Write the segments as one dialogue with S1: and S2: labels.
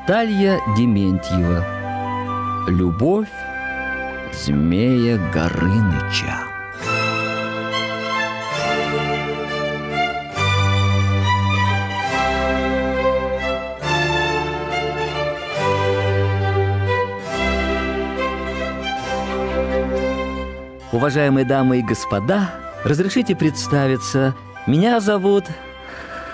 S1: Наталья Дементьева Любовь змея Горыныча Уважаемые дамы и господа, разрешите представиться. Меня зовут...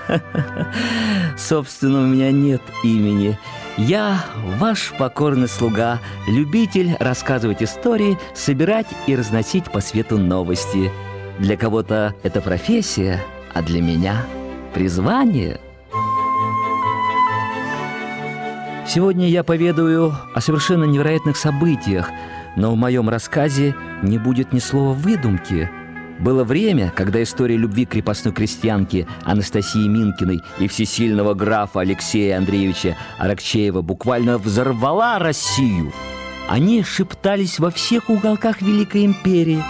S1: Собственно, у меня нет имени. Я ваш покорный слуга, любитель рассказывать истории, собирать и разносить по свету новости. Для кого-то это профессия, а для меня призвание. Сегодня я поведаю о совершенно невероятных событиях – но в моем рассказе не будет ни слова выдумки. Было время, когда история любви крепостной крестьянки Анастасии Минкиной и всесильного графа Алексея Андреевича Аракчеева буквально взорвала Россию. Они шептались во всех уголках Великой Империи.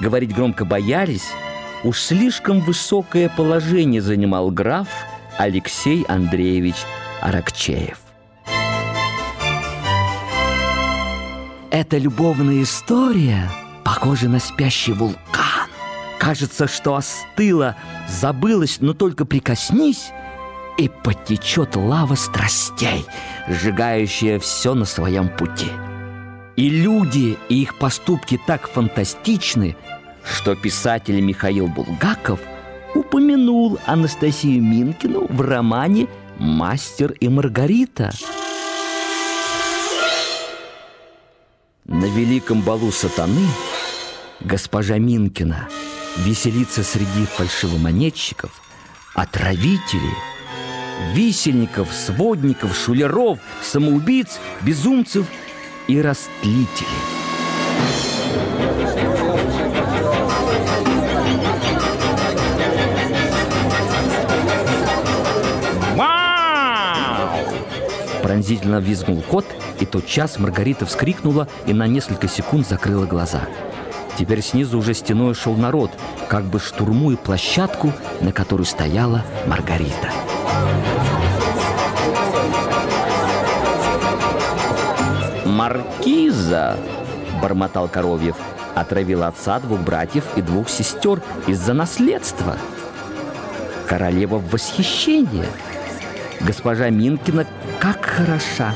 S1: Говорить громко боялись. Уж слишком высокое положение занимал граф Алексей Андреевич Аракчеев. Эта любовная история похожа на спящий вулкан. Кажется, что остыла, забылась, но только прикоснись, и потечет лава страстей, сжигающая все на своем пути. И люди, и их поступки так фантастичны, что писатель Михаил Булгаков упомянул Анастасию Минкину в романе «Мастер и Маргарита». На великом балу сатаны госпожа Минкина веселится среди фальшивомонетчиков, отравителей, висельников, сводников, шулеров, самоубийц, безумцев и растлителей. Пронзительно визгнул кот – и тотчас Маргарита вскрикнула и на несколько секунд закрыла глаза. Теперь снизу уже стеной шел народ, как бы штурмуя площадку, на которой стояла Маргарита. «Маркиза!» – бормотал Коровьев. Отравил отца, двух братьев и двух сестер из-за наследства. Королева в восхищении. Госпожа Минкина как хороша!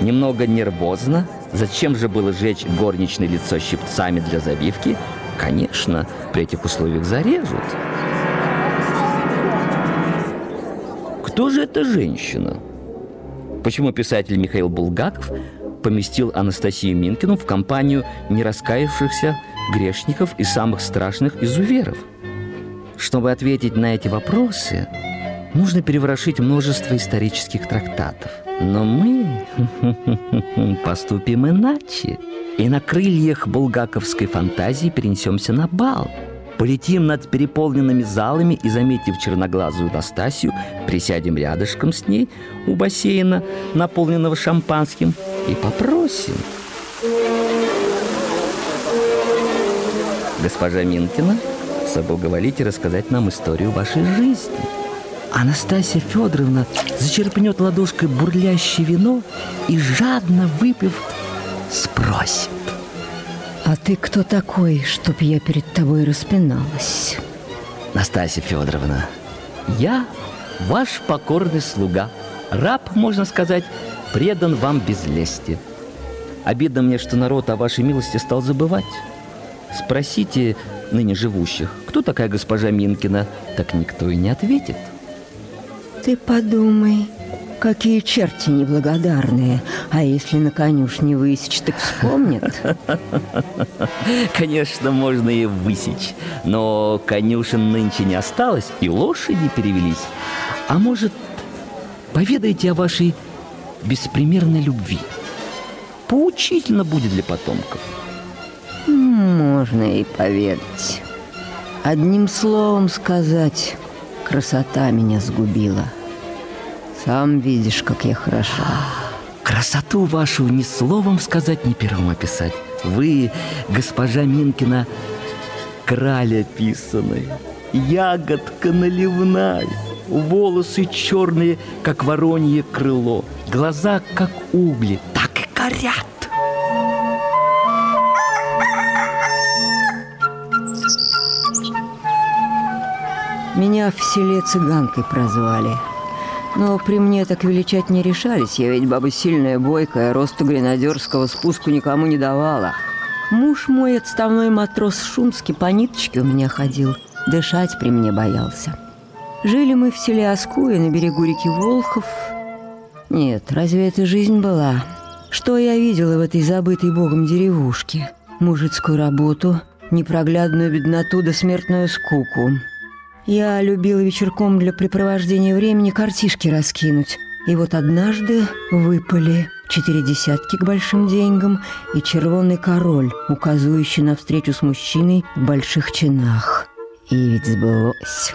S1: Немного нервозно. Зачем же было жечь горничное лицо щипцами для забивки? Конечно, при этих условиях зарежут. Кто же эта женщина? Почему писатель Михаил Булгаков поместил Анастасию Минкину в компанию нераскаявшихся грешников и самых страшных изуверов? Чтобы ответить на эти вопросы, нужно переворошить множество исторических трактатов – но мы поступим иначе. И на крыльях булгаковской фантазии перенесемся на бал. Полетим над переполненными залами и, заметив черноглазую Настасью, присядем рядышком с ней у бассейна, наполненного шампанским, и попросим. Госпожа Минкина, соблаговолите рассказать нам историю вашей жизни. Анастасия Федоровна зачерпнет ладошкой бурлящее вино и, жадно выпив, спросит.
S2: А ты кто такой, чтоб я перед тобой распиналась?
S1: Настасья Федоровна, я ваш покорный слуга. Раб, можно сказать, предан вам без лести. Обидно мне, что народ о вашей милости стал забывать. Спросите ныне живущих, кто такая госпожа Минкина, так никто и не ответит.
S2: Ты подумай, какие черти неблагодарные. А если на конюшне высечь, так вспомнят.
S1: Конечно, можно и высечь. Но конюшен нынче не осталось, и лошади перевелись. А может, поведайте о вашей беспримерной любви? Поучительно будет для потомков.
S2: Можно и поведать. Одним словом сказать, красота меня сгубила. Сам видишь, как я хороша.
S1: Красоту вашу ни словом сказать, ни пером описать. Вы, госпожа Минкина, краля писаной, ягодка наливная, волосы черные, как воронье крыло, глаза, как угли, так и горят.
S2: Меня в селе цыганкой прозвали. Но при мне так величать не решались, я ведь баба сильная, бойкая, росту гренадерского спуску никому не давала. Муж мой, отставной матрос Шумский, по ниточке у меня ходил, дышать при мне боялся. Жили мы в селе Оскуе на берегу реки Волхов. Нет, разве это жизнь была? Что я видела в этой забытой богом деревушке? Мужицкую работу, непроглядную бедноту да смертную скуку – я любила вечерком для препровождения времени картишки раскинуть. И вот однажды выпали четыре десятки к большим деньгам и червонный король, указывающий на встречу с мужчиной в больших чинах. И ведь сбылось.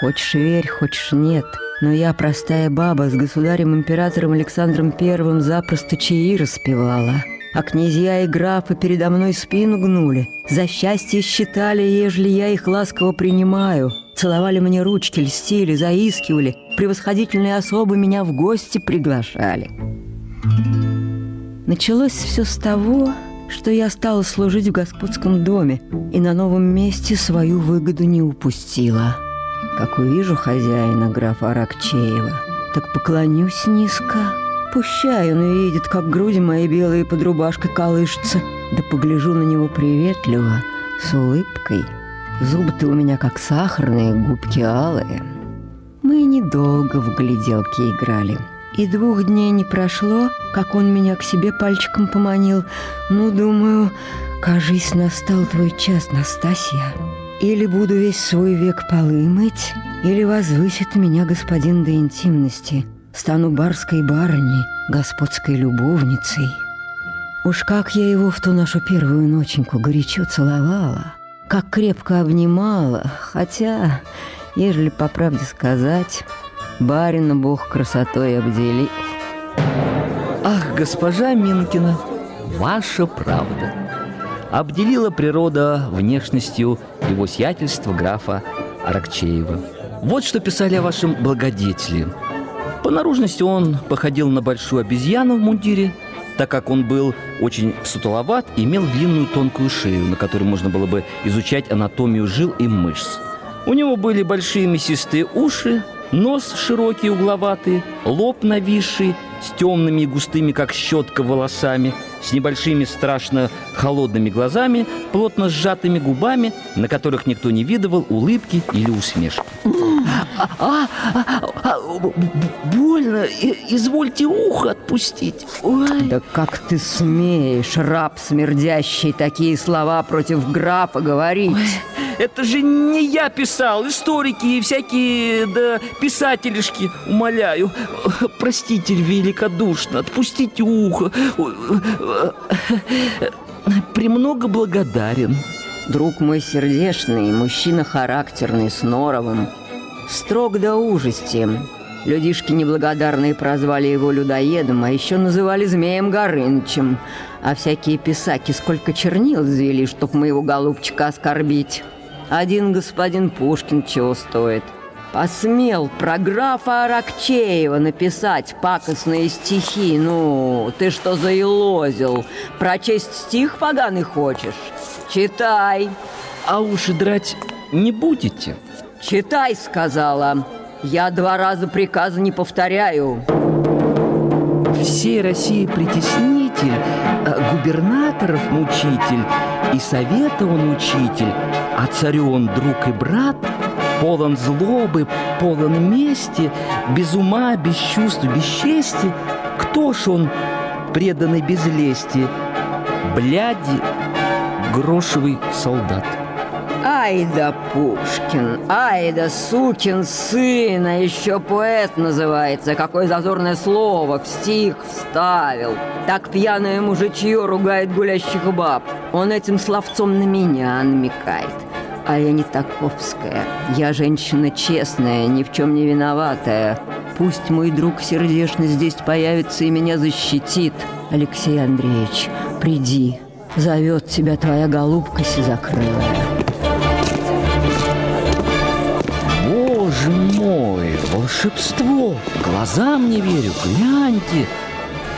S2: Хочешь верь, хочешь нет. Но я, простая баба, с государем-императором Александром Первым запросто чаи распевала. А князья и графы передо мной спину гнули. За счастье считали, ежели я их ласково принимаю – Целовали мне ручки, льстили, заискивали. Превосходительные особы меня в гости приглашали. Началось все с того, что я стала служить в господском доме и на новом месте свою выгоду не упустила. Как увижу хозяина графа Аракчеева, так поклонюсь низко. Пущай он видит, как груди мои белые под рубашкой колышутся, да погляжу на него приветливо, с улыбкой – Зубы-то у меня как сахарные, губки алые. Мы недолго в гляделки играли. И двух дней не прошло, как он меня к себе пальчиком поманил. Ну, думаю, кажись, настал твой час, Настасья. Или буду весь свой век полы мыть, или возвысит меня господин до интимности. Стану барской барыней, господской любовницей. Уж как я его в ту нашу первую ноченьку горячо целовала — как крепко обнимала, хотя, ежели по правде сказать, барина бог красотой обделил.
S1: Ах, госпожа Минкина, ваша правда. Обделила природа внешностью его сиятельства графа Аракчеева. Вот что писали о вашем благодетеле. По наружности он походил на большую обезьяну в мундире, так как он был очень сутуловат имел длинную тонкую шею, на которой можно было бы изучать анатомию жил и мышц. У него были большие мясистые уши, нос широкий угловатый, лоб нависший, с темными и густыми, как щетка, волосами, с небольшими страшно холодными глазами, плотно сжатыми губами, на которых никто не видывал улыбки или усмешки. А, а, а, а больно, извольте ухо отпустить.
S2: Ой. Да как ты смеешь, раб смердящий, такие слова против графа говорить? Ой.
S1: Это же не я писал, историки и всякие, да, писателишки, умоляю. Простите великодушно, отпустите ухо. Премного благодарен.
S2: Друг мой сердечный, мужчина характерный, с норовым, строг до ужасти. Людишки неблагодарные прозвали его людоедом, а еще называли змеем Горынычем. А всякие писаки сколько чернил взвели, чтоб моего голубчика оскорбить. Один господин Пушкин чего стоит. Посмел про графа Аракчеева написать пакостные стихи. Ну, ты что заилозил? Прочесть стих поганый хочешь? Читай.
S1: А уши драть не будете?
S2: Читай, сказала. Я два раза приказа не повторяю.
S1: Всей России притеснитель, а губернаторов мучитель, и совета он учитель, а царю он друг и брат, полон злобы, полон мести, без ума, без чувств, без чести. Кто ж он, преданный без лести? Бляди, грошевый солдат.
S2: Ай да Пушкин, ай да сукин сын, а еще поэт называется. Какое зазорное слово в стих вставил. Так пьяное мужичье ругает гулящих баб. Он этим словцом на меня намекает. А я не таковская. Я женщина честная, ни в чем не виноватая. Пусть мой друг сердечный здесь появится и меня защитит. Алексей Андреевич, приди. Зовет тебя твоя голубка сизокрылая.
S1: Боже мой, волшебство! Глазам не верю, гляньте!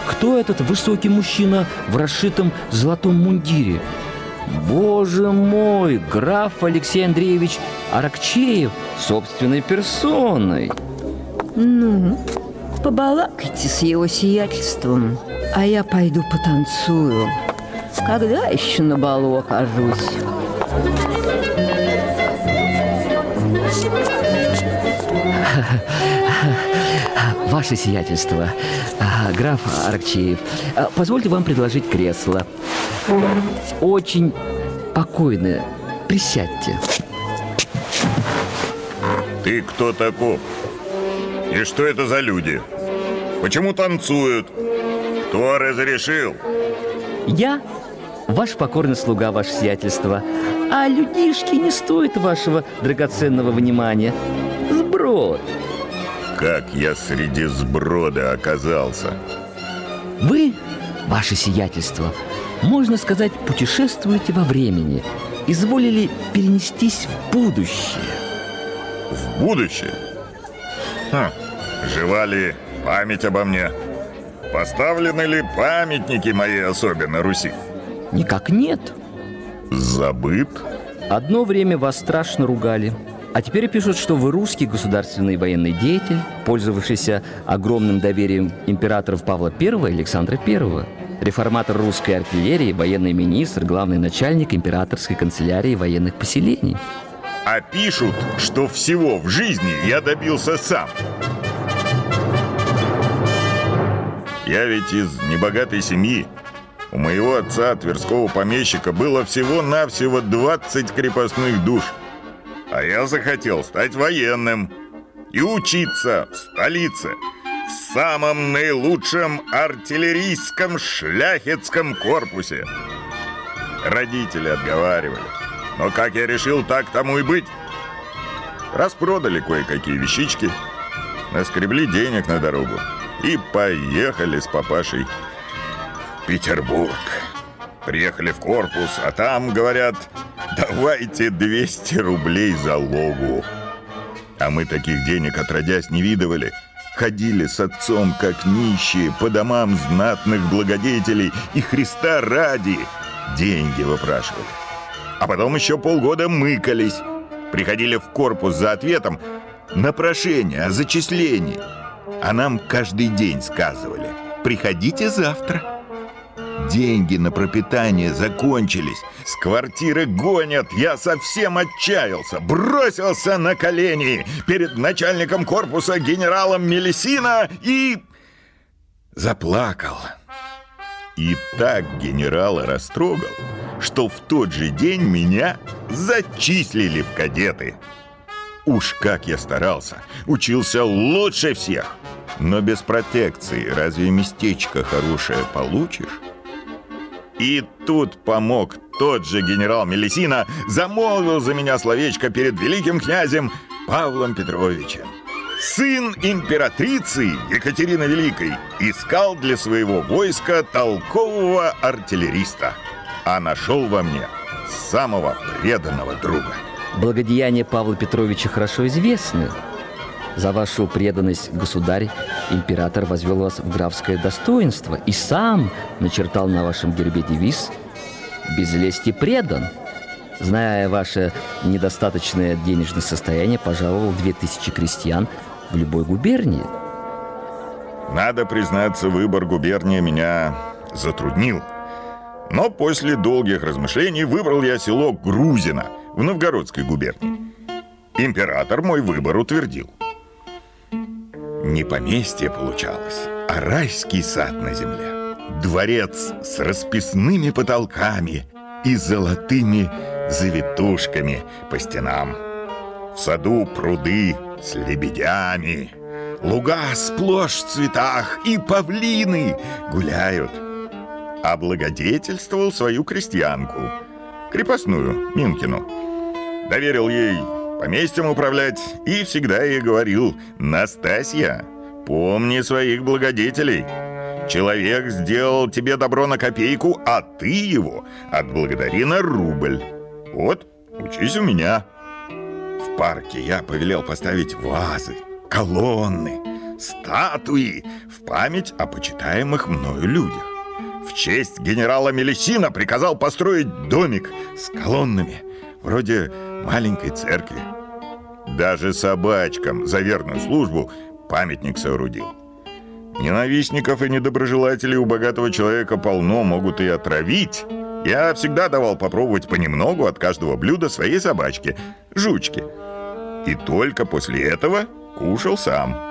S1: Кто этот высокий мужчина в расшитом золотом мундире? Боже мой, граф Алексей Андреевич Аракчеев собственной персоной.
S2: Ну, побалакайте с его сиятельством, а я пойду потанцую. Когда еще на балу окажусь?
S1: Ваше сиятельство, а, граф Аракчеев, а, позвольте вам предложить кресло. Очень покойное. Присядьте.
S3: Ты кто таков? И что это за люди? Почему танцуют? Кто разрешил?
S1: Я ваш покорный слуга, ваше сиятельство. А людишки не стоят вашего драгоценного внимания. Сброд.
S3: Как я среди сброда оказался?
S1: Вы, ваше сиятельство, можно сказать, путешествуете во времени. Изволили перенестись в будущее.
S3: В будущее? Хм, жива ли память обо мне? Поставлены ли памятники моей особе на Руси?
S1: Никак нет.
S3: Забыт?
S1: Одно время вас страшно ругали. А теперь пишут, что вы русский государственный военный деятель, пользовавшийся огромным доверием императоров Павла I и Александра I, реформатор русской артиллерии, военный министр, главный начальник императорской канцелярии военных поселений.
S3: А пишут, что всего в жизни я добился сам. Я ведь из небогатой семьи. У моего отца, Тверского помещика, было всего-навсего 20 крепостных душ. А я захотел стать военным и учиться в столице, в самом наилучшем артиллерийском шляхетском корпусе. Родители отговаривали. Но как я решил, так тому и быть. Распродали кое-какие вещички, наскребли денег на дорогу и поехали с папашей в Петербург. Приехали в корпус, а там, говорят, давайте 200 рублей залогу. А мы таких денег отродясь не видывали. Ходили с отцом, как нищие, по домам знатных благодетелей и Христа ради деньги выпрашивали. А потом еще полгода мыкались. Приходили в корпус за ответом на прошение о зачислении. А нам каждый день сказывали «Приходите завтра». Деньги на пропитание закончились. С квартиры гонят. Я совсем отчаялся. Бросился на колени перед начальником корпуса генералом Мелисина и... Заплакал. И так генерала растрогал, что в тот же день меня зачислили в кадеты. Уж как я старался, учился лучше всех. Но без протекции разве местечко хорошее получишь? И тут помог тот же генерал Мелисина, замолвил за меня словечко перед великим князем Павлом Петровичем. Сын императрицы Екатерины Великой искал для своего войска толкового артиллериста, а нашел во мне самого преданного друга.
S1: Благодеяния Павла Петровича хорошо известны. За вашу преданность государь, император возвел вас в графское достоинство и сам начертал на вашем гербе девиз «Без лести предан». Зная ваше недостаточное денежное состояние, пожаловал две тысячи крестьян в любой губернии.
S3: Надо признаться, выбор губернии меня затруднил. Но после долгих размышлений выбрал я село Грузино в Новгородской губернии. Император мой выбор утвердил. Не поместье получалось, а райский сад на земле. Дворец с расписными потолками и золотыми завитушками по стенам. В саду пруды с лебедями, луга сплошь в цветах и павлины гуляют. Облагодетельствовал свою крестьянку, крепостную Минкину. Доверил ей поместьем управлять и всегда ей говорил «Настасья, помни своих благодетелей». Человек сделал тебе добро на копейку, а ты его отблагодари на рубль. Вот, учись у меня. В парке я повелел поставить вазы, колонны, статуи в память о почитаемых мною людях. В честь генерала Мелисина приказал построить домик с колоннами, вроде маленькой церкви. Даже собачкам за верную службу памятник соорудил. Ненавистников и недоброжелателей у богатого человека полно, могут и отравить. Я всегда давал попробовать понемногу от каждого блюда своей собачке, жучки. И только после этого кушал сам.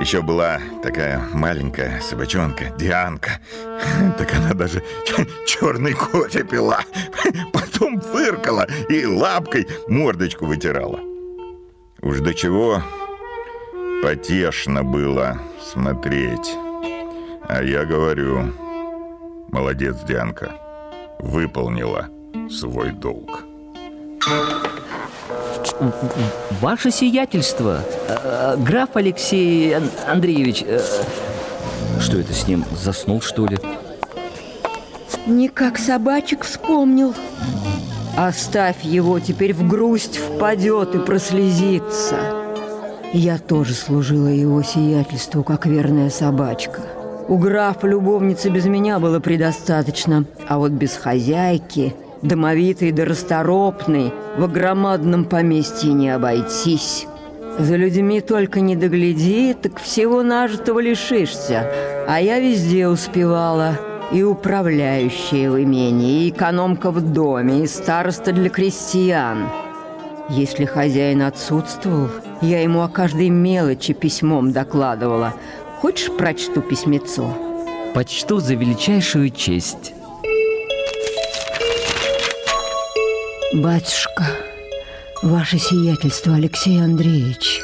S3: Еще была такая маленькая собачонка, Дианка. Так она даже черный кофе пила. Потом фыркала и лапкой мордочку вытирала. Уж до чего потешно было смотреть. А я говорю, молодец, Дианка, выполнила свой долг.
S1: Ваше сиятельство, э, граф Алексей Андреевич, э, что это с ним, заснул что ли?
S2: Никак собачек вспомнил. Оставь его, теперь в грусть впадет и прослезится. Я тоже служила его сиятельству, как верная собачка. У графа любовницы без меня было предостаточно, а вот без хозяйки, домовитой да расторопной, в громадном поместье не обойтись. За людьми только не догляди, так всего нажитого лишишься. А я везде успевала. И управляющая в имении, и экономка в доме, и староста для крестьян – если хозяин отсутствовал, я ему о каждой мелочи письмом докладывала. Хочешь, прочту письмецо?
S1: Почту за величайшую честь.
S2: Батюшка, ваше сиятельство, Алексей Андреевич,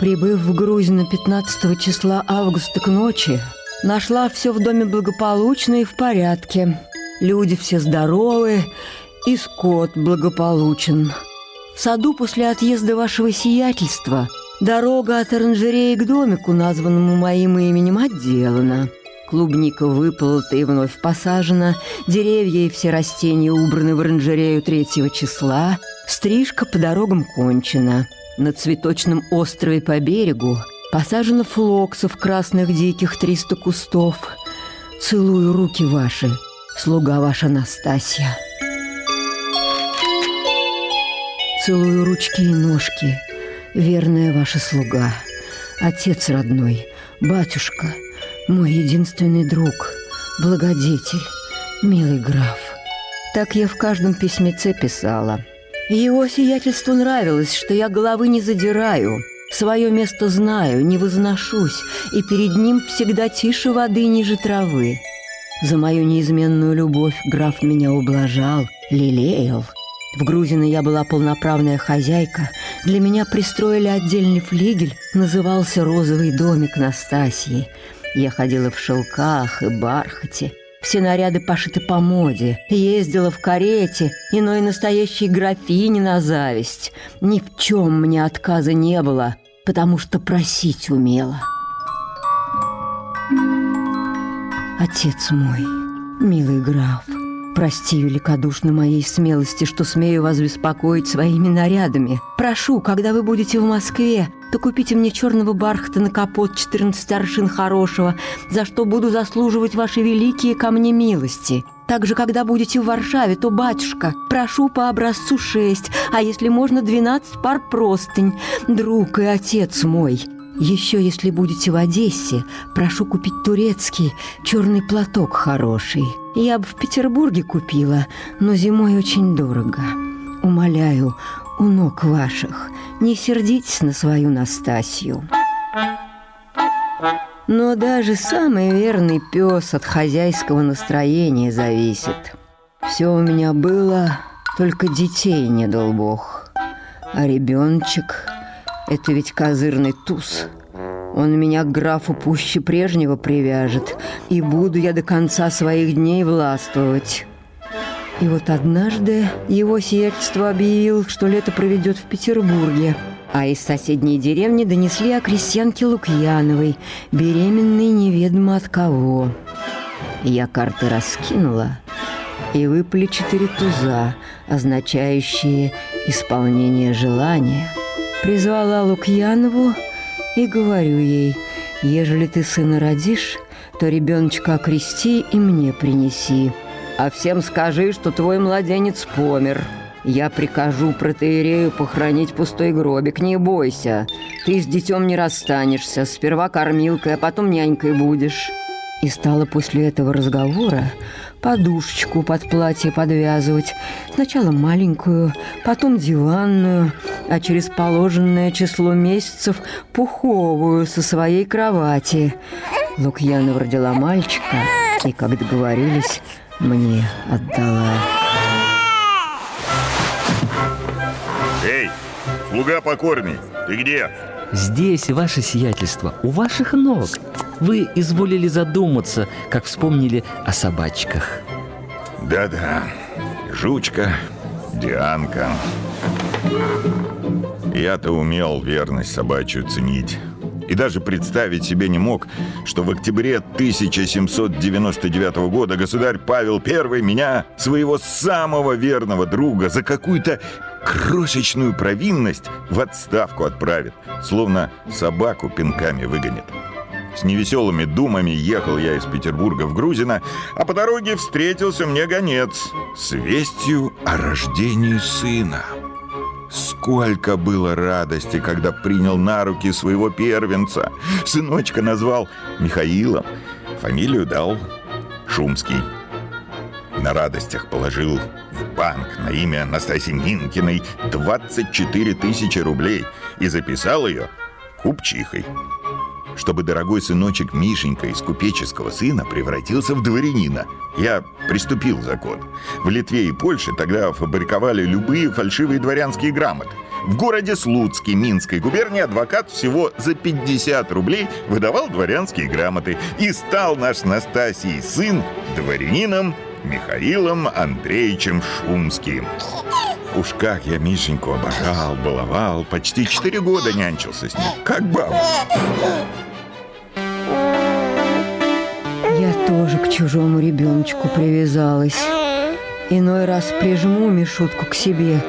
S2: прибыв в Грузию 15 числа августа к ночи, нашла все в доме благополучно и в порядке. Люди все здоровы, и скот благополучен. В саду после отъезда вашего сиятельства дорога от оранжереи к домику, названному моим именем, отделана. Клубника выполота и вновь посажена, деревья и все растения убраны в оранжерею третьего числа, стрижка по дорогам кончена. На цветочном острове по берегу посажено флоксов красных диких триста кустов. Целую руки ваши, слуга ваша Настасья. Целую ручки и ножки, верная ваша слуга, отец родной, батюшка, мой единственный друг, благодетель, милый граф. Так я в каждом письмеце писала. Его сиятельству нравилось, что я головы не задираю, свое место знаю, не возношусь, и перед ним всегда тише воды ниже травы. За мою неизменную любовь граф меня ублажал, лелеял – в Грузино я была полноправная хозяйка. Для меня пристроили отдельный флигель, назывался «Розовый домик Настасьи». Я ходила в шелках и бархате. Все наряды пошиты по моде. Ездила в карете, иной настоящей графини на зависть. Ни в чем мне отказа не было, потому что просить умела. Отец мой, милый граф, Прости великодушно моей смелости, что смею вас беспокоить своими нарядами. Прошу, когда вы будете в Москве, то купите мне черного бархата на капот 14 аршин хорошего, за что буду заслуживать ваши великие ко мне милости. Также, когда будете в Варшаве, то, батюшка, прошу по образцу шесть, а если можно, двенадцать пар простынь. Друг и отец мой, еще, если будете в Одессе, прошу купить турецкий черный платок хороший. Я бы в Петербурге купила, но зимой очень дорого. Умоляю, у ног ваших, не сердитесь на свою Настасью. Но даже самый верный пес от хозяйского настроения зависит. Все у меня было, только детей не дал Бог. А ребеночек это ведь козырный туз. Он меня к графу пуще прежнего привяжет, и буду я до конца своих дней властвовать. И вот однажды его сиятельство объявил, что лето проведет в Петербурге, а из соседней деревни донесли о крестьянке Лукьяновой, беременной неведомо от кого. Я карты раскинула, и выпали четыре туза, означающие исполнение желания. Призвала Лукьянову и говорю ей, ежели ты сына родишь, то ребеночка окрести и мне принеси. А всем скажи, что твой младенец помер. Я прикажу протеерею похоронить пустой гробик, не бойся. Ты с детем не расстанешься, сперва кормилкой, а потом нянькой будешь». И стала после этого разговора подушечку под платье подвязывать. Сначала маленькую, потом диванную, а через положенное число месяцев пуховую со своей кровати. Лукьянова родила мальчика и, как договорились, мне отдала.
S3: Эй, слуга покорный, ты где?
S1: Здесь ваше сиятельство, у ваших ног. Вы изволили задуматься, как вспомнили о собачках.
S3: Да-да, жучка, Дианка. Я-то умел верность собачью ценить. И даже представить себе не мог, что в октябре 1799 года государь Павел I меня, своего самого верного друга, за какую-то крошечную провинность в отставку отправит, словно собаку пинками выгонит. С невеселыми думами ехал я из Петербурга в Грузино, а по дороге встретился мне гонец с вестью о рождении сына. Сколько было радости, когда принял на руки своего первенца. Сыночка назвал Михаилом, фамилию дал Шумский. На радостях положил в банк на имя Настасьи Минкиной 24 тысячи рублей и записал ее купчихой чтобы дорогой сыночек Мишенька из купеческого сына превратился в дворянина. Я приступил закон. В Литве и Польше тогда фабриковали любые фальшивые дворянские грамоты. В городе Слуцке Минской губернии адвокат всего за 50 рублей выдавал дворянские грамоты. И стал наш Настасий сын дворянином Михаилом Андреевичем Шумским. Уж как я Мишеньку обожал, баловал, почти четыре года нянчился с ним, как баба.
S2: Я тоже к чужому ребеночку привязалась. Иной раз прижму Мишутку к себе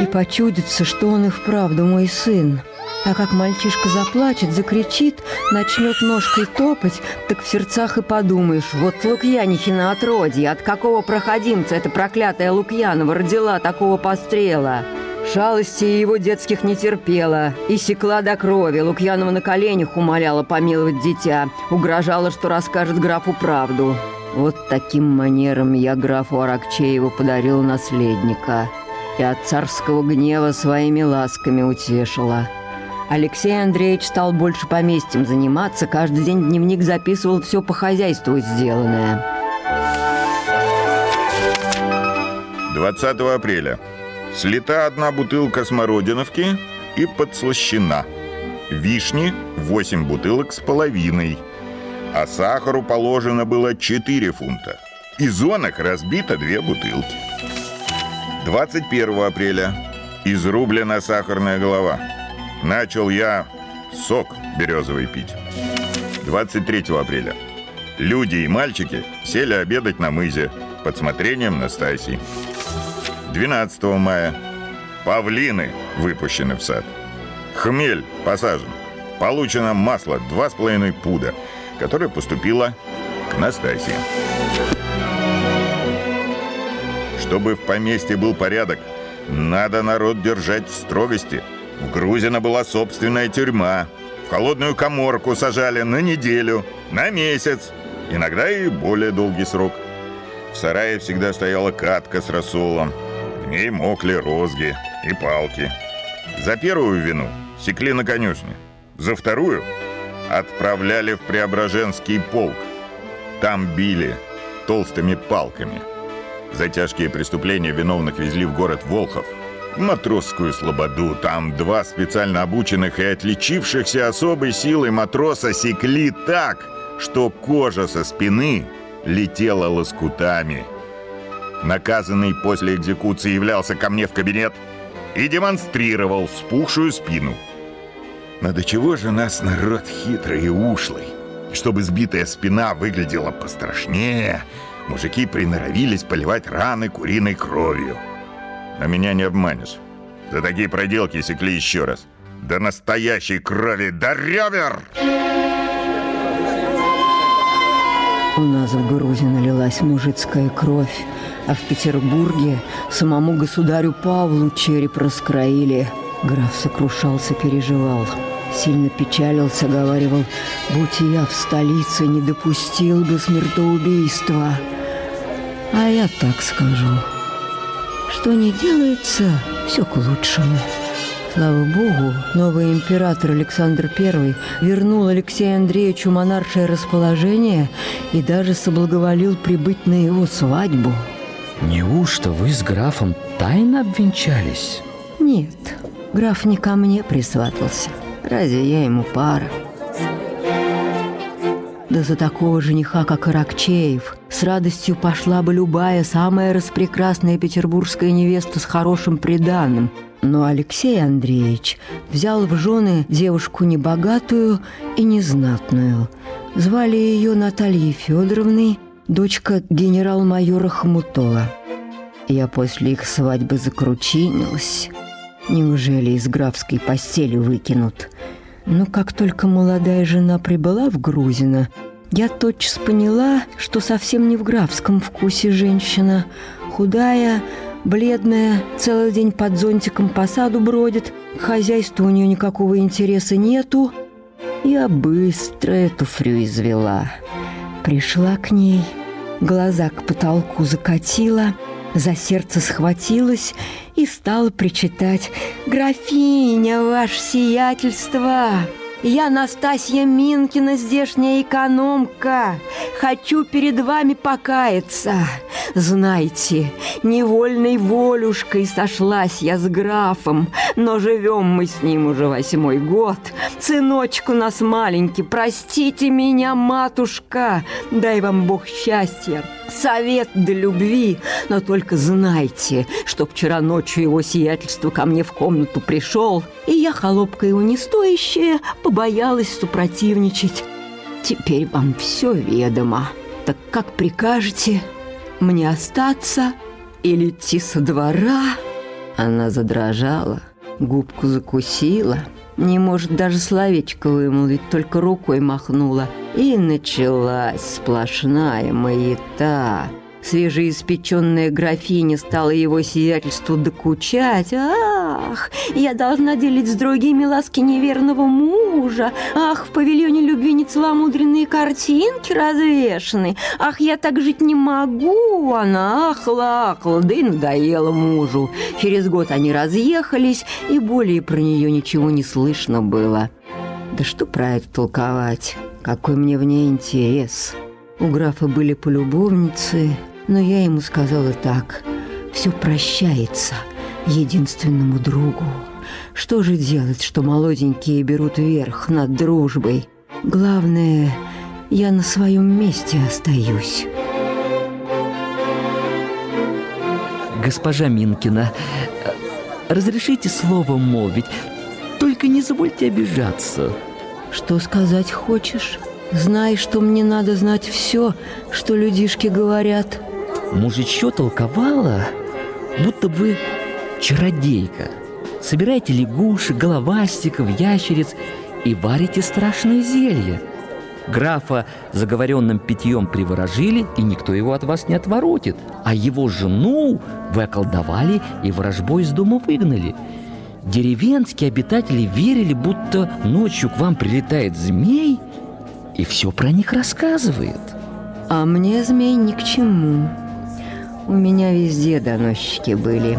S2: и почудится, что он и вправду мой сын. А как мальчишка заплачет, закричит, начнет ножкой топать, так в сердцах и подумаешь, вот Лукьянихина отродье, от какого проходимца эта проклятая Лукьянова родила такого пострела? Шалости его детских не терпела и секла до крови. Лукьянова на коленях умоляла помиловать дитя, угрожала, что расскажет графу правду. Вот таким манером я графу Аракчееву подарил наследника и от царского гнева своими ласками утешила. Алексей Андреевич стал больше поместьем заниматься, каждый день дневник записывал все по хозяйству сделанное.
S3: 20 апреля. Слета одна бутылка смородиновки и подслащена. Вишни 8 бутылок с половиной. А сахару положено было 4 фунта. Изонок разбито 2 бутылки. 21 апреля. Изрублена сахарная голова. Начал я сок березовый пить. 23 апреля. Люди и мальчики сели обедать на мызе под смотрением Настасии. 12 мая. Павлины выпущены в сад. Хмель посажен. Получено масло 2,5 пуда, которое поступило к Настасии. Чтобы в поместье был порядок, надо народ держать в строгости. В Грузино была собственная тюрьма. В холодную коморку сажали на неделю, на месяц, иногда и более долгий срок. В сарае всегда стояла катка с рассолом. В ней мокли розги и палки. За первую вину секли на конюшне. За вторую отправляли в Преображенский полк. Там били толстыми палками. За тяжкие преступления виновных везли в город Волхов. Матросскую слободу. Там два специально обученных и отличившихся особой силой матроса секли так, что кожа со спины летела лоскутами. наказанный после экзекуции, являлся ко мне в кабинет и демонстрировал вспухшую спину. Но до чего же нас народ хитрый и ушлый? Чтобы сбитая спина выглядела пострашнее, мужики приноровились поливать раны куриной кровью. А меня не обманешь. За такие проделки секли еще раз. До настоящей крови, до ребер!
S2: У нас в Грузии налилась мужицкая кровь, а в Петербурге самому государю Павлу череп раскроили. Граф сокрушался, переживал. Сильно печалился, говаривал, будь я в столице, не допустил бы смертоубийства. А я так скажу, что не делается, все к лучшему. Слава Богу, новый император Александр I вернул Алексею Андреевичу монаршее расположение и даже соблаговолил прибыть на его свадьбу.
S1: Неужто вы с графом тайно обвенчались?
S2: Нет, граф не ко мне присватался. Разве я ему пара? Да за такого жениха, как Аракчеев, с радостью пошла бы любая самая распрекрасная петербургская невеста с хорошим приданным. Но Алексей Андреевич взял в жены девушку небогатую и незнатную. Звали ее Натальей Федоровной, дочка генерал-майора Хмутова. Я после их свадьбы закручинилась. Неужели из графской постели выкинут? Но как только молодая жена прибыла в Грузино, я тотчас поняла, что совсем не в графском вкусе женщина. Худая, бледная, целый день под зонтиком по саду бродит, к хозяйству у нее никакого интереса нету. Я быстро эту фрю извела. Пришла к ней, глаза к потолку закатила, за сердце схватилась и стала причитать «Графиня, ваше сиятельство!» Я Настасья Минкина, здешняя экономка. Хочу перед вами покаяться. Знайте, невольной волюшкой сошлась я с графом, но живем мы с ним уже восьмой год. Сыночек у нас маленький, простите меня, матушка, дай вам Бог счастья. Совет до любви, но только знайте, что вчера ночью его сиятельство ко мне в комнату пришел, и я, холопка его не стоящая, побоялась супротивничать. Теперь вам все ведомо. Так как прикажете, мне остаться или идти со двора?» Она задрожала, губку закусила, не может даже словечко вымолвить, только рукой махнула. И началась сплошная маята. Свежеиспеченная графиня стала его сиятельству докучать. Ах, я должна делить с другими ласки неверного мужа. Ах, в павильоне любви не целомудренные картинки развешаны. Ах, я так жить не могу. Она ахла, ахла, да и надоела мужу. Через год они разъехались, и более про нее ничего не слышно было. Да что про это толковать? Какой мне в ней интерес? У графа были полюбовницы, но я ему сказала так. Все прощается единственному другу. Что же делать, что молоденькие берут верх над дружбой? Главное, я на своем месте остаюсь.
S1: Госпожа Минкина, разрешите слово молвить, только не извольте обижаться.
S2: Что сказать хочешь? Знай, что мне надо знать все, что людишки говорят.
S1: Мужичье толковала, будто вы чародейка. Собираете лягушек, головастиков, ящериц и варите страшные зелья. Графа заговоренным питьем приворожили, и никто его от вас не отворотит. А его жену вы околдовали и ворожбой из дома выгнали. Деревенские обитатели верили, будто ночью к вам прилетает змей и все про них рассказывает.
S2: А мне змей ни к чему. У меня везде доносчики были.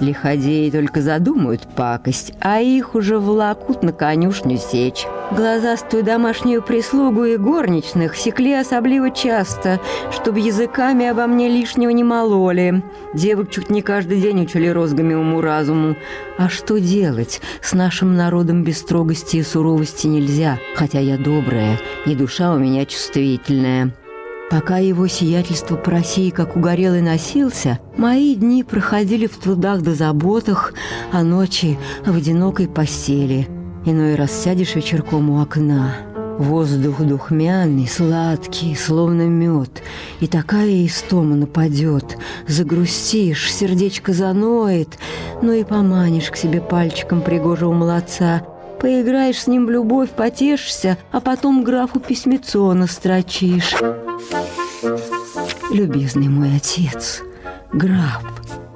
S2: Лиходеи только задумают пакость, а их уже влакут на конюшню сечь. Глазастую домашнюю прислугу и горничных секли особливо часто, чтобы языками обо мне лишнего не мололи. Девок чуть не каждый день учили розгами уму-разуму. А что делать? С нашим народом без строгости и суровости нельзя, хотя я добрая, и душа у меня чувствительная. Пока его сиятельство по России как угорелый носился, мои дни проходили в трудах да заботах, а ночи в одинокой постели. Иной раз сядешь вечерком у окна. Воздух духмяный, сладкий, словно мед, и такая истома нападет. Загрустишь, сердечко заноет, но и поманишь к себе пальчиком пригожего молодца – Поиграешь с ним в любовь, потешишься, а потом графу письмецо настрочишь. Любезный мой отец, граф,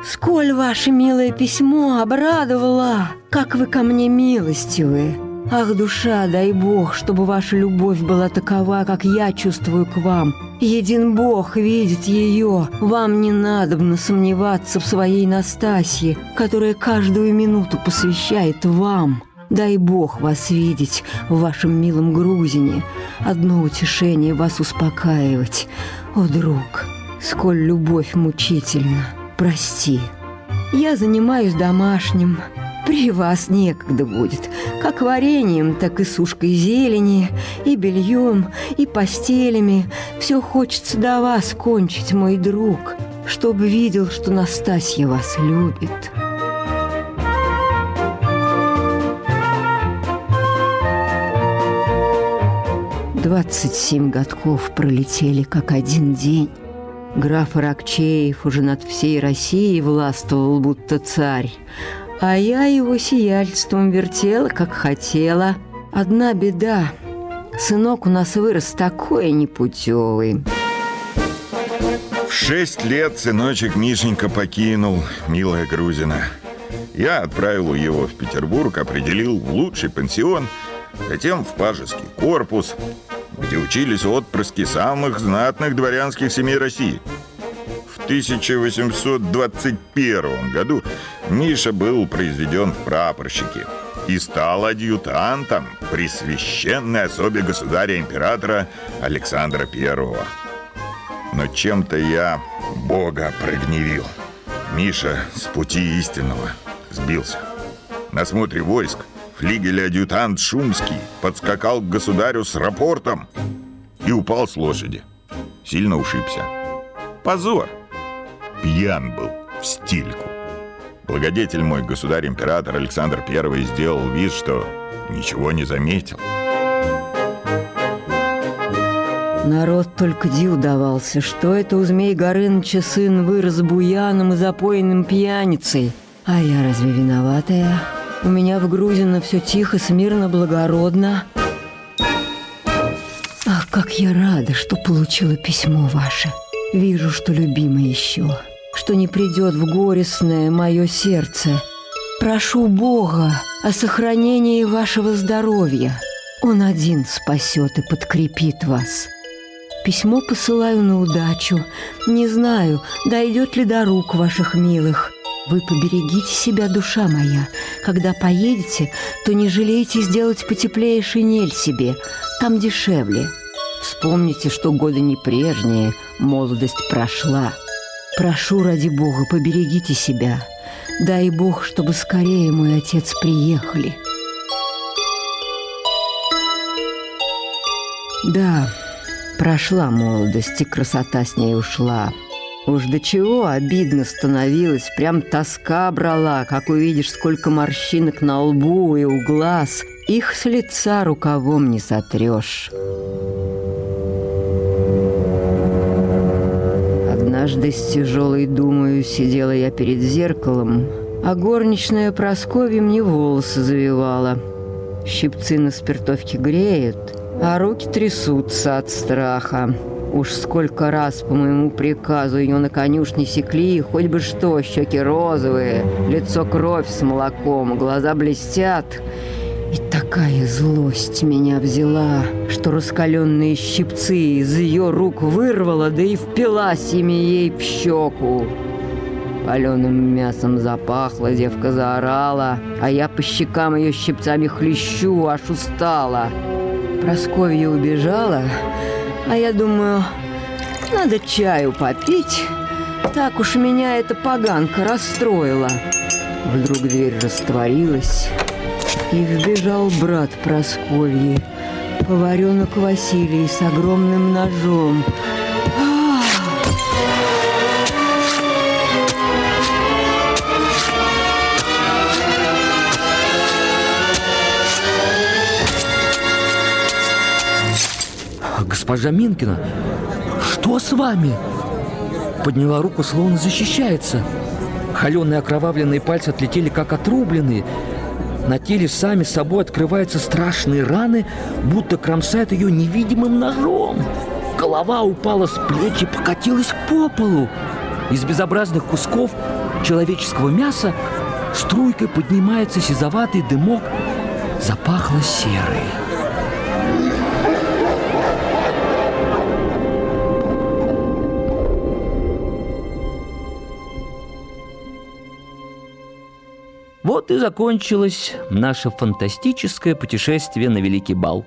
S2: сколь ваше милое письмо обрадовало, как вы ко мне милостивы. Ах, душа, дай Бог, чтобы ваша любовь была такова, как я чувствую к вам. Един Бог видит ее. Вам не надобно сомневаться в своей Настасье, которая каждую минуту посвящает вам. Дай Бог вас видеть в вашем милом Грузине. Одно утешение вас успокаивать. О, друг, сколь любовь мучительна. Прости. Я занимаюсь домашним. При вас некогда будет. Как вареньем, так и сушкой зелени, и бельем, и постелями. Все хочется до вас кончить, мой друг, чтобы видел, что Настасья вас любит». Двадцать семь годков пролетели как один день. Граф Ракчеев уже над всей Россией властвовал, будто царь. А я его сиятельством вертела, как хотела. Одна беда. Сынок у нас вырос такой непутевый.
S3: В шесть лет сыночек Мишенька покинул, милая Грузина. Я отправил его в Петербург, определил в лучший пансион, затем в пажеский корпус, где учились отпрыски самых знатных дворянских семей России. В 1821 году Миша был произведен в прапорщики и стал адъютантом при священной особе государя-императора Александра Первого. Но чем-то я Бога прогневил. Миша с пути истинного сбился. На смотре войск – Флигель-адъютант Шумский подскакал к государю с рапортом и упал с лошади. Сильно ушибся. Позор! Пьян был в стильку. Благодетель мой, государь-император Александр I, сделал вид, что ничего не заметил.
S2: Народ только дил давался, что это у Змей Горыныча сын вырос буяном и запойным пьяницей. А я разве виноватая? У меня в Грузино все тихо, смирно, благородно. Ах, как я рада, что получила письмо ваше. Вижу, что любимый еще, что не придет в горестное мое сердце. Прошу Бога о сохранении вашего здоровья. Он один спасет и подкрепит вас. Письмо посылаю на удачу. Не знаю, дойдет ли до рук ваших милых. Вы поберегите себя, душа моя. Когда поедете, то не жалейте сделать потеплее шинель себе. Там дешевле. Вспомните, что годы не прежние, молодость прошла. Прошу ради Бога, поберегите себя. Дай Бог, чтобы скорее мой отец приехали. Да, прошла молодость, и красота с ней ушла. Уж до чего обидно становилось, прям тоска брала, как увидишь, сколько морщинок на лбу и у глаз. Их с лица рукавом не сотрешь. Однажды с тяжелой думаю сидела я перед зеркалом, а горничная Прасковья мне волосы завивала. Щипцы на спиртовке греют, а руки трясутся от страха. Уж сколько раз по моему приказу ее на конюшне секли, хоть бы что, щеки розовые, лицо кровь с молоком, глаза блестят. И такая злость меня взяла, что раскаленные щипцы из ее рук вырвала, да и впилась ими ей в щеку. Паленым мясом запахло, девка заорала, а я по щекам ее щипцами хлещу, аж устала. Просковья убежала, а я думаю, надо чаю попить. Так уж меня эта поганка расстроила. Вдруг дверь растворилась, и вбежал брат Просковьи, поваренок Василий с огромным ножом.
S1: Госпожа Минкина, что с вами? Подняла руку, словно защищается. Холеные окровавленные пальцы отлетели, как отрубленные. На теле сами собой открываются страшные раны, будто кромсает ее невидимым ножом. Голова упала с плеч и покатилась по полу. Из безобразных кусков человеческого мяса струйкой поднимается сизоватый дымок, запахло серой. И закончилось наше фантастическое путешествие на Великий Бал.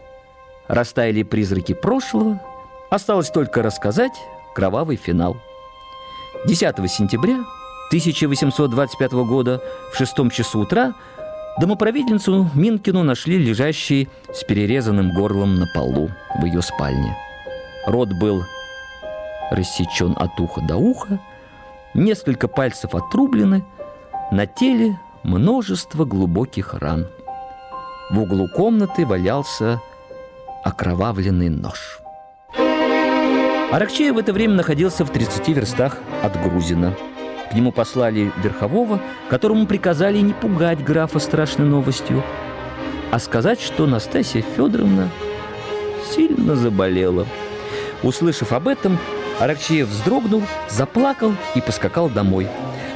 S1: Растаяли призраки прошлого, осталось только рассказать кровавый финал. 10 сентября 1825 года в шестом часу утра домоправительницу Минкину нашли лежащей с перерезанным горлом на полу в ее спальне. Рот был рассечен от уха до уха, несколько пальцев отрублены, на теле множество глубоких ран. В углу комнаты валялся окровавленный нож. Аракчеев в это время находился в 30 верстах от Грузина. К нему послали Верхового, которому приказали не пугать графа страшной новостью, а сказать, что Настасья Федоровна сильно заболела. Услышав об этом, Аракчеев вздрогнул, заплакал и поскакал домой.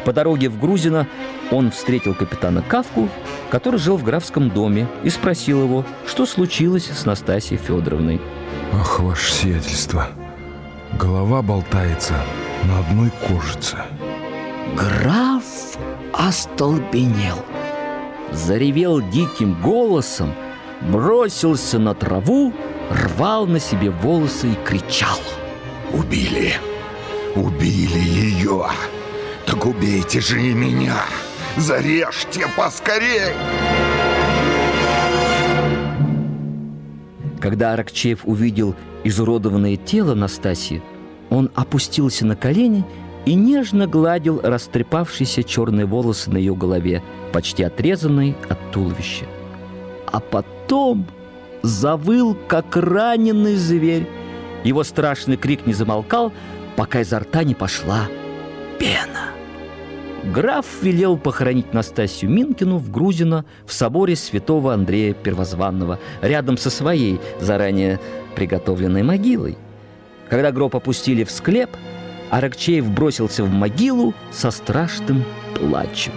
S1: По дороге в Грузино он встретил капитана Кавку, который жил в графском доме, и спросил его, что случилось с Настасьей Федоровной.
S4: «Ах, ваше сиятельство, голова болтается на одной кожице».
S1: Граф остолбенел, заревел диким голосом, бросился на траву, рвал на себе волосы и кричал.
S5: «Убили! Убили ее! Убейте же и меня! Зарежьте поскорей!»
S1: Когда Аракчеев увидел изуродованное тело Настасьи, он опустился на колени и нежно гладил растрепавшиеся черные волосы на ее голове, почти отрезанные от туловища. А потом завыл, как раненый зверь. Его страшный крик не замолкал, пока изо рта не пошла пена. Граф велел похоронить Настасью Минкину в Грузино в соборе святого Андрея Первозванного, рядом со своей заранее приготовленной могилой. Когда гроб опустили в склеп, Аракчеев бросился в могилу со страшным плачем.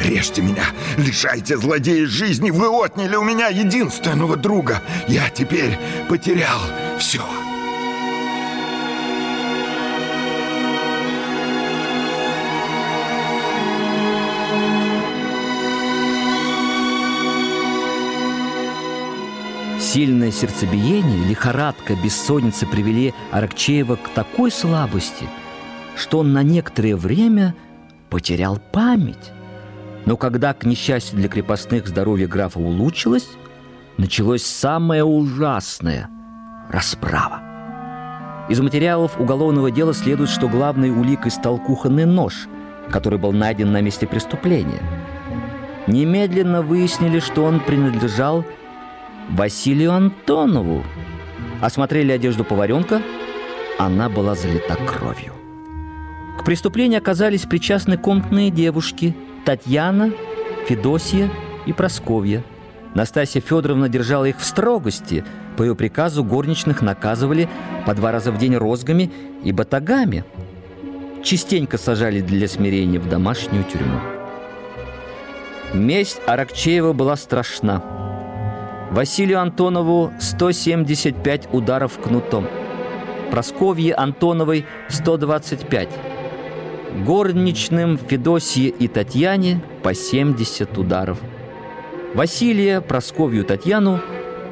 S5: Режьте меня, лишайте злодея жизни, вы отняли у меня единственного друга. Я теперь потерял все.
S1: Сильное сердцебиение, лихорадка, бессонница привели Аракчеева к такой слабости, что он на некоторое время потерял память. Но когда, к несчастью для крепостных, здоровье графа улучшилось, началось самое ужасное – расправа. Из материалов уголовного дела следует, что главной уликой стал кухонный нож, который был найден на месте преступления. Немедленно выяснили, что он принадлежал Василию Антонову. Осмотрели одежду поваренка, она была залита кровью. К преступлению оказались причастны комнатные девушки Татьяна, Федосия и Просковья. Настасья Федоровна держала их в строгости. По ее приказу горничных наказывали по два раза в день розгами и батагами. Частенько сажали для смирения в домашнюю тюрьму. Месть Аракчеева была страшна. Василию Антонову 175 ударов кнутом. Просковье Антоновой 125. Горничным Федосье и Татьяне по 70 ударов. Василия, Просковью Татьяну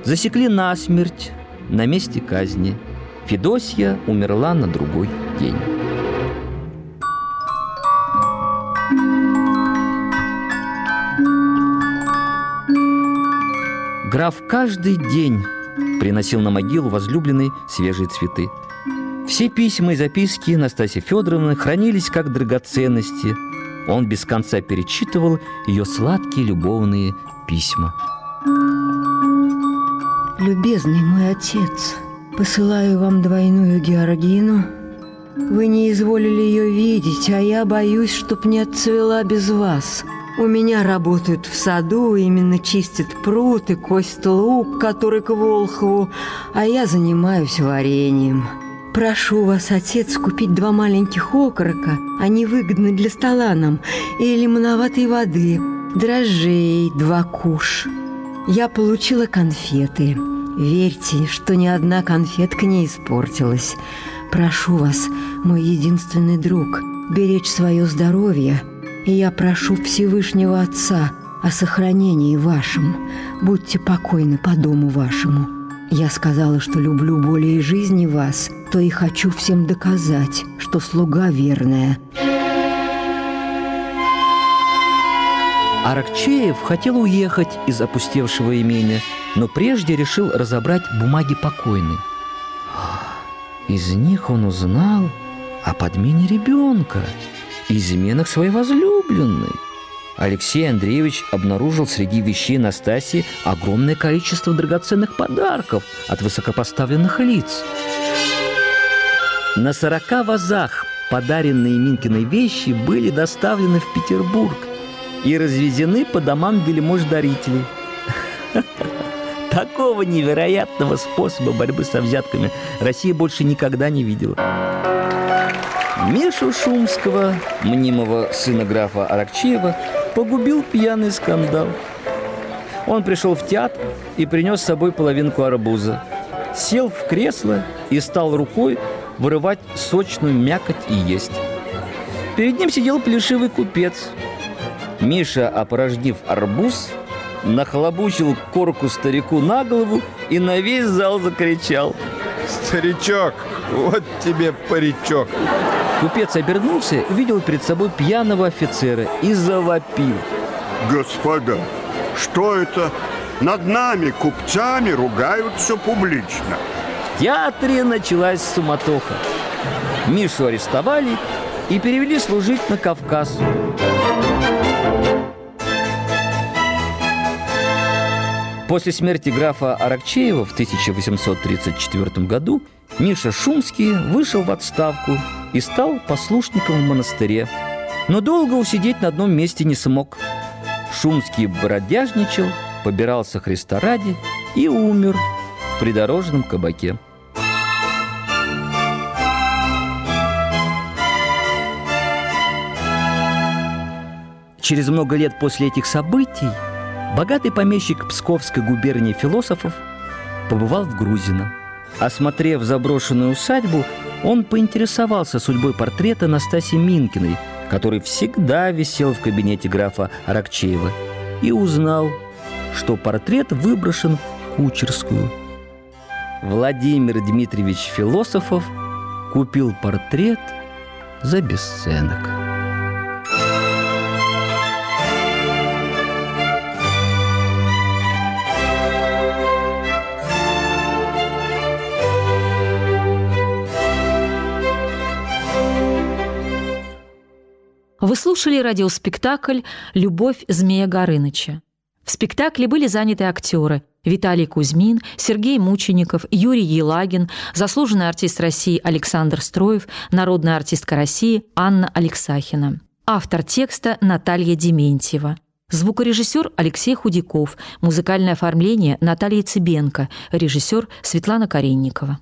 S1: засекли насмерть на месте казни. Федосья умерла на другой день. Граф каждый день приносил на могилу возлюбленной свежие цветы. Все письма и записки Настасьи Федоровны хранились как драгоценности. Он без конца перечитывал ее сладкие любовные письма.
S2: Любезный мой отец, Посылаю вам двойную Георгину. Вы не изволили ее видеть, а я боюсь, чтоб не отцвела без вас. У меня работают в саду, именно чистят пруд и кость лук, который к Волхову, а я занимаюсь вареньем. Прошу вас, отец, купить два маленьких окорока, они выгодны для стола нам, и лимоноватой воды, дрожжей, два куш. Я получила конфеты. Верьте, что ни одна конфетка не испортилась. Прошу вас, мой единственный друг, беречь свое здоровье, и я прошу Всевышнего Отца о сохранении вашем. Будьте покойны по дому вашему. Я сказала, что люблю более жизни вас, то и хочу всем доказать, что слуга верная.
S1: Аракчеев хотел уехать из опустевшего имения, но прежде решил разобрать бумаги покойной. Из них он узнал о подмене ребенка, изменах своей возлюбленной. Алексей Андреевич обнаружил среди вещей Настасии огромное количество драгоценных подарков от высокопоставленных лиц. На сорока вазах подаренные Минкиной вещи были доставлены в Петербург и развезены по домам вельмож-дарителей. Такого невероятного способа борьбы со взятками Россия больше никогда не видела. Мишу Шумского, мнимого сына графа Аракчеева, погубил пьяный скандал. Он пришел в театр и принес с собой половинку арбуза. Сел в кресло и стал рукой вырывать сочную мякоть и есть. Перед ним сидел плешивый купец. Миша, опорожнив арбуз, нахлобучил корку старику на голову и на весь зал закричал.
S4: Старичок, вот тебе паричок.
S1: Купец обернулся, увидел перед собой пьяного офицера и завопил.
S6: Господа, что это? Над нами, купцами, ругаются публично.
S1: В театре началась суматоха. Мишу арестовали и перевели служить на Кавказ. После смерти графа Аракчеева в 1834 году Миша Шумский вышел в отставку и стал послушником в монастыре. Но долго усидеть на одном месте не смог. Шумский бродяжничал, побирался Христа ради и умер в придорожном кабаке. Через много лет после этих событий богатый помещик Псковской губернии философов побывал в Грузино. Осмотрев заброшенную усадьбу, он поинтересовался судьбой портрета Настасии Минкиной, который всегда висел в кабинете графа Аракчеева, и узнал, что портрет выброшен в Кучерскую. Владимир Дмитриевич Философов купил портрет за бесценок.
S7: Вы слушали радиоспектакль «Любовь Змея Горыныча». В спектакле были заняты актеры Виталий Кузьмин, Сергей Мучеников, Юрий Елагин, заслуженный артист России Александр Строев, народная артистка России Анна Алексахина. Автор текста Наталья Дементьева. Звукорежиссер Алексей Худяков, музыкальное оформление Наталья Цыбенко, режиссер Светлана Каренникова.